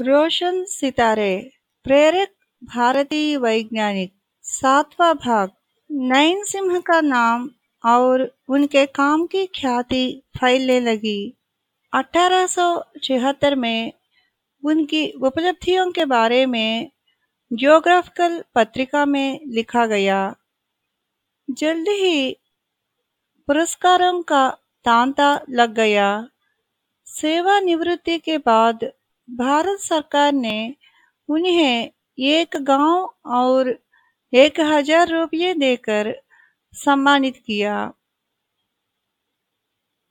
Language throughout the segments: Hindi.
रोशन सितारे प्रेरक भारतीय वैज्ञानिक, सातवां भाग। नयन सिंह का नाम और उनके काम की ख्याति फैलने लगी। 1876 में उनकी उपलब्धियों के बारे में जियोग्राफिकल पत्रिका में लिखा गया। जल्द ही पुरस्कारों का तांता लग गया। सेवानिवृत्ति के बाद भारत सरकार ने उन्हें एक गाँव और एक हज़ार रुपये देकर सम्मानित किया।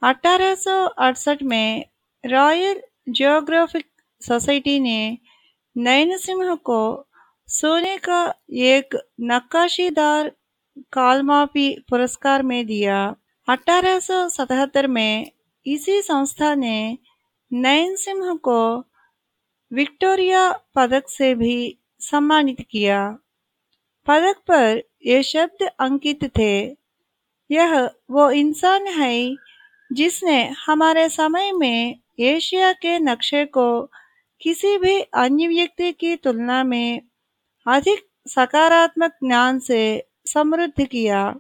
1868 में रॉयल जियोग्राफिक सोसाइटी ने नयन सिंह को सोने का एक नक्काशीदार कालमापी पुरस्कार में दिया। 1877 में इसी संस्था ने नयन सिंह को विक्टोरिया पदक से भी सम्मानित किया। पदक पर ये शब्द अंकित थे। यह वो इंसान है जिसने हमारे समय में एशिया के नक्शे को किसी भी अन्य व्यक्ति की तुलना में अधिक सकारात्मक ज्ञान से समृद्ध किया।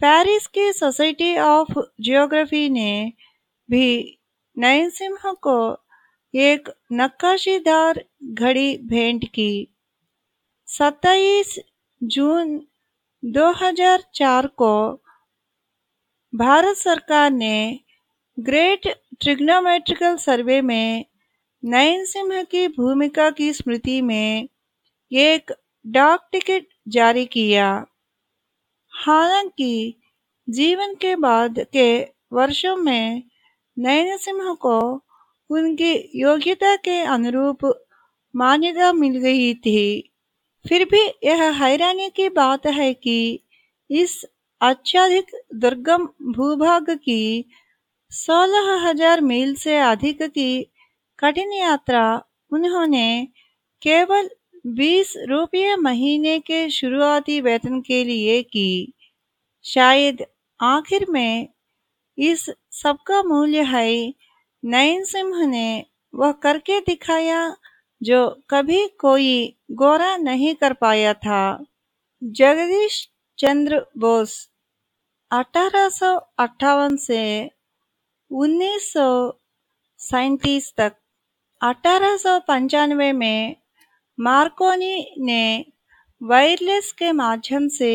पेरिस की सोसाइटी ऑफ़ जियोग्राफी ने भी नयन सिंह को एक नक्काशीदार घड़ी भेंट की। 27 जून 2004 को भारत सरकार ने ग्रेट ट्रिग्नोमेट्रिकल सर्वे में नयन सिंह की भूमिका की स्मृति में एक डाक टिकट जारी किया। हालाँकि जीवन के बाद के वर्षों में नयन सिंह को उनकी योग्यता के अनुरूप मान्यता मिल गई थी। फिर भी यह हैरानी की बात है कि इस अत्यधिक दुर्गम भूभाग की सोलह हज़ार मील से अधिक की कठिन यात्रा उन्होंने केवल बीस रुपये महीने के शुरुआती वेतन के लिए की। शायद आखिर में इस सबका मूल्य है नयन सिंह ने वह करके दिखाया जो कभी कोई गोरा नहीं कर पाया था। जगदीश चंद्र बोस अठारह से उन्नीस तक अठारह सौ पंचानवे में मार्कोनी ने वायरलेस के माध्यम से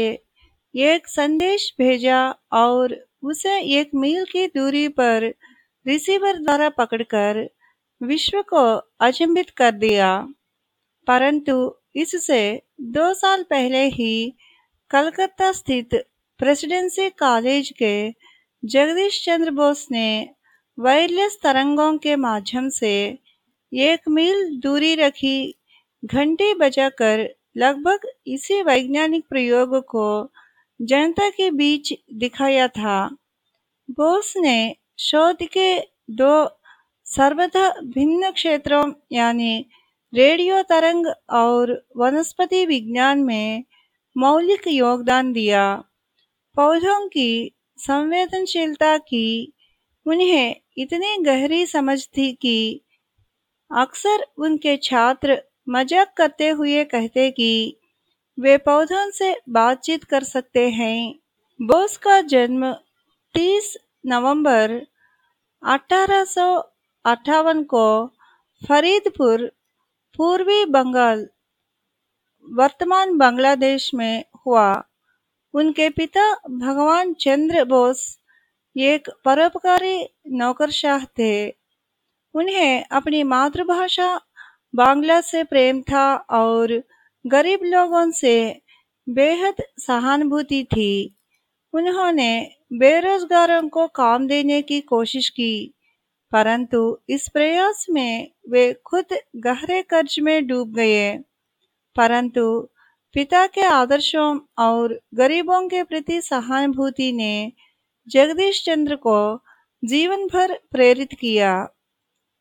एक संदेश भेजा और उसे एक मील की दूरी पर रिसीवर द्वारा पकड़कर विश्व को अचंभित कर दिया। परंतु इससे दो साल पहले ही कलकत्ता स्थित प्रेसिडेंसी कॉलेज के जगदीश चंद्र बोस ने वायरलेस तरंगों के माध्यम से एक मील दूरी रखी, घंटी बजाकर लगभग इसी वैज्ञानिक प्रयोग को जनता के बीच दिखाया था। बोस ने शोध के दो सर्वथा भिन्न क्षेत्रों यानी रेडियो तरंग और वनस्पति विज्ञान में मौलिक योगदान दिया। पौधों की संवेदनशीलता की, उन्हें इतनी गहरी समझ थी कि अक्सर उनके छात्र मज़ाक करते हुए कहते कि वे पौधों से बातचीत कर सकते हैं। बोस का जन्म 30 नवंबर अठारह सौ अठावन को फरीदपुर, पूर्वी बंगाल, वर्तमान बांग्लादेश में हुआ। उनके पिता भगवान चंद्र बोस एक परोपकारी नौकरशाह थे। उन्हें अपनी मातृभाषा बांग्ला से प्रेम था और गरीब लोगों से बेहद सहानुभूति थी। उन्होंने बेरोजगारों को काम देने की कोशिश की, परंतु इस प्रयास में वे खुद गहरे कर्ज में डूब गए। परंतु पिता के आदर्शों और गरीबों के प्रति सहानुभूति ने जगदीश चंद्र को जीवन भर प्रेरित किया।